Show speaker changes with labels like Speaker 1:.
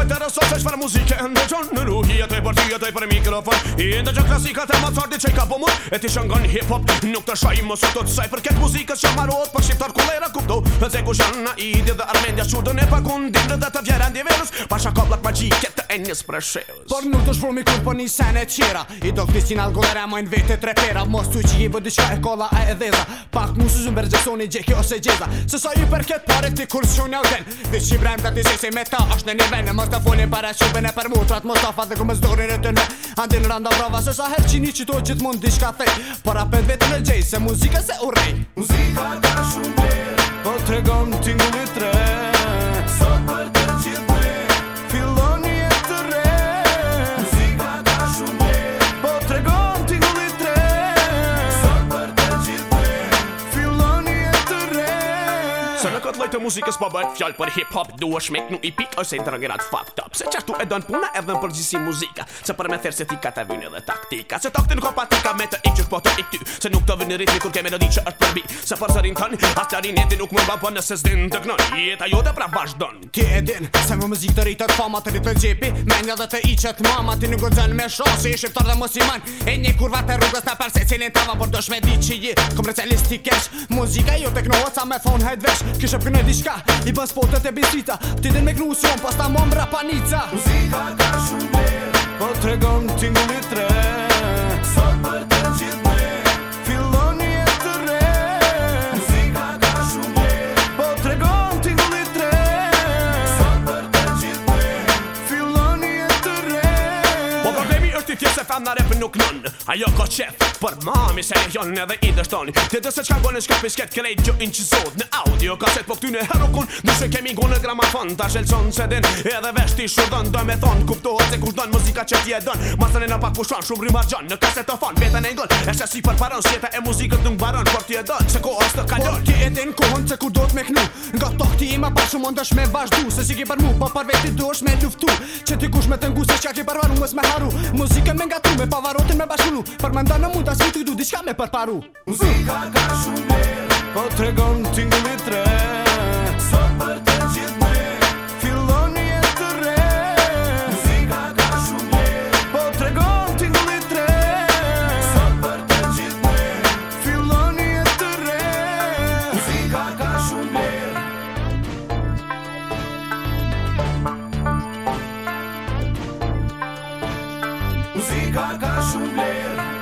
Speaker 1: po të rëso që shfar muzike Ndë gjonë në ruhi e të e përti e të e për mikrofon I ndë gjon klasika të mazardi që i ka po E ti shëngon hip hop nuk të shaj më sotot Saj për ketë muzikës që marot për shqiptar kulera kupto Dhe ze ku shën në idi dhe armendja shudën e pakundin
Speaker 2: dhe të vjera ndje verës Pasha ka blak të e njës për shëllës Por nuk të shvrumi kur për po një sen e qira I do këti si algolera mojnë vete tre pera Mos të që i bë e kolla e e dheza Pak mu së gjeki ose gjeza Se sa i për pare ti kur shunja u den Dhe që i brem të ti zesi me ta është në ka folin para shupen e për mutrat Qatë më stafa dhe ku me zdojnë në të në Andin randa brava së sa her qini që toj mund di shka thej Por apet vetë në gjej se muzika se u Muzika ka shumë për Po të regon t'ingu një tre
Speaker 1: të muzikës po bëhet fjallë për hip hop Du është mek nuk i pik ose i drëgrat fucked up Se qartu e donë puna edhe në përgjisi muzika Se për me thersi ti ka të edhe taktika Se tokë kopa t'i ka patika me të po të i ty Se nuk të vini ritmi kur ke melodi që është përbi Se për sërin tënë, as të arin jeti nuk më bën për po nëse zdin të gnon Jeta jo të pra vazhdon Ti e
Speaker 2: din, se më mëzik të rritët fama të rritë të gjepi Menja dhe të i qëtë mama, ti nuk gëzën me shosi I shqiptar dhe mosiman, e një kurva të rrugës në përse cilin tava Por dosh me di që je, komercialisti kesh Muzika jo të knohet sa me thonë hajt vesh Kishë për Ti din me po
Speaker 3: tre
Speaker 1: kam na rep nuk non ajo ka chef por mami se jon never eat the stone ti do se çka bonë shkapi sket kelej jo inch sod në audio ka se po ty në harokun nëse kemi gonë gramafon tash elson se den edhe vesh ti shurdon do me thon kuptohet se kush don muzika çe ti e don masën na pak pushon shumë rimar jon në kasetofon vetën e gol është si për paron si e muzikën dung baron por ti e don se
Speaker 2: ko është kalon ti e den kohën se ku do të më knu nga tokti ima pa shumë ndash me vazhdu se si ki par mu pa po par vetë dush me luftu çe ti kush me tengu se çka ke për mua haru muzikën me ngatë ndalu me pavarotin me bashkullu Për me ndalu me mund të asfut i du diska me përparu Muzika ka shumë mirë Po të regon t'ingu mitre Sot për t'ingu mitre
Speaker 3: Muzica ca și